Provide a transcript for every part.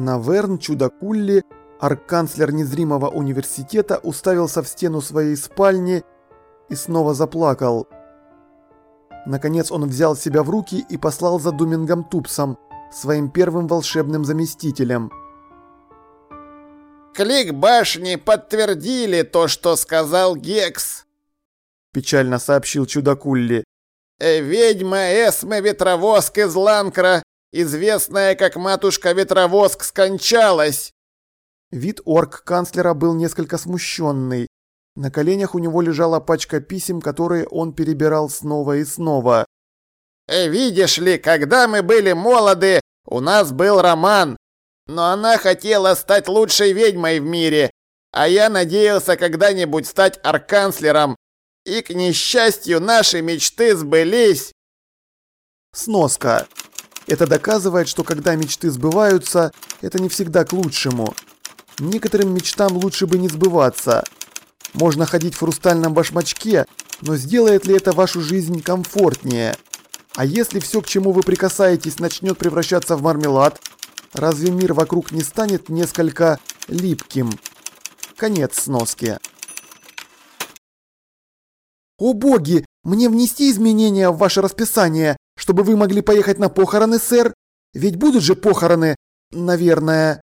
Наверн, чудо-кулли, арканцлер незримого университета уставился в стену своей спальни и снова заплакал. Наконец он взял себя в руки и послал за Думингом Тупсом, своим первым волшебным заместителем. «Клик башни подтвердили то, что сказал Гекс», – печально сообщил чудакулли. «Э, «Ведьма Эсме Ветровоск из Ланкра, известная как Матушка Ветровоск, скончалась». Вид орк-канцлера был несколько смущенный. На коленях у него лежала пачка писем, которые он перебирал снова и снова. Э, «Видишь ли, когда мы были молоды, у нас был роман, но она хотела стать лучшей ведьмой в мире, а я надеялся когда-нибудь стать арканцлером, и, к несчастью, наши мечты сбылись». Сноска. Это доказывает, что когда мечты сбываются, это не всегда к лучшему. Некоторым мечтам лучше бы не сбываться. Можно ходить в хрустальном башмачке, но сделает ли это вашу жизнь комфортнее? А если все, к чему вы прикасаетесь, начнет превращаться в мармелад, разве мир вокруг не станет несколько липким? Конец сноски. «О боги, мне внести изменения в ваше расписание, чтобы вы могли поехать на похороны, сэр? Ведь будут же похороны, наверное».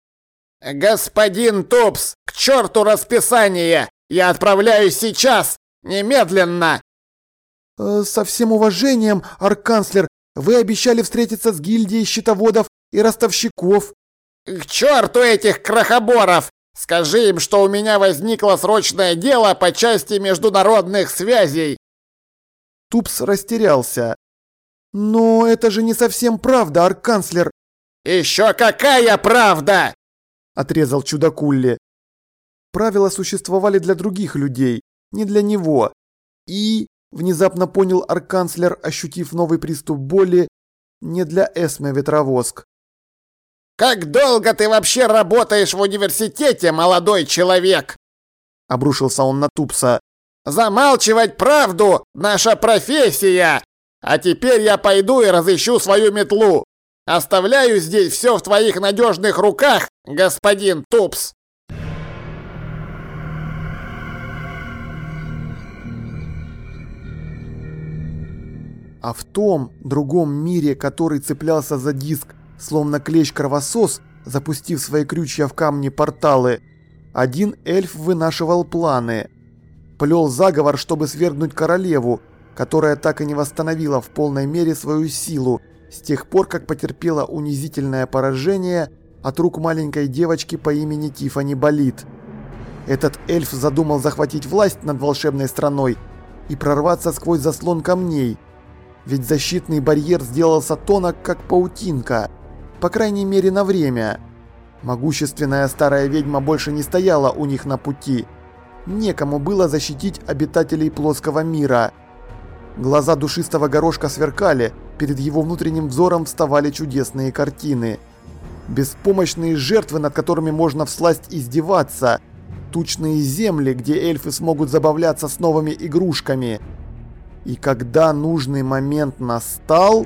«Господин Тупс, к черту расписание! Я отправляюсь сейчас! Немедленно!» э, «Со всем уважением, арканцлер, вы обещали встретиться с гильдией щитоводов и ростовщиков». «К черту этих крохоборов! Скажи им, что у меня возникло срочное дело по части международных связей!» Тупс растерялся. «Но это же не совсем правда, арканцлер!» «Еще какая правда!» Отрезал чудакулли. Правила существовали для других людей, не для него. И, внезапно понял арканцлер, ощутив новый приступ боли, не для Эсме Ветровоск. «Как долго ты вообще работаешь в университете, молодой человек?» Обрушился он на Тупса. «Замалчивать правду – наша профессия! А теперь я пойду и разыщу свою метлу. Оставляю здесь все в твоих надежных руках, господин Тупс!» А в том другом мире, который цеплялся за диск словно клещ-кровосос, запустив свои крючья в камни порталы, один эльф вынашивал планы. Плел заговор, чтобы свергнуть королеву, которая так и не восстановила в полной мере свою силу с тех пор, как потерпела унизительное поражение от рук маленькой девочки по имени Тифани Болит. Этот эльф задумал захватить власть над волшебной страной и прорваться сквозь заслон камней, ведь защитный барьер сделался тонок, как паутинка – по крайней мере на время. Могущественная старая ведьма больше не стояла у них на пути. Некому было защитить обитателей плоского мира. Глаза душистого горошка сверкали, перед его внутренним взором вставали чудесные картины. Беспомощные жертвы, над которыми можно всласть издеваться. Тучные земли, где эльфы смогут забавляться с новыми игрушками. И когда нужный момент настал...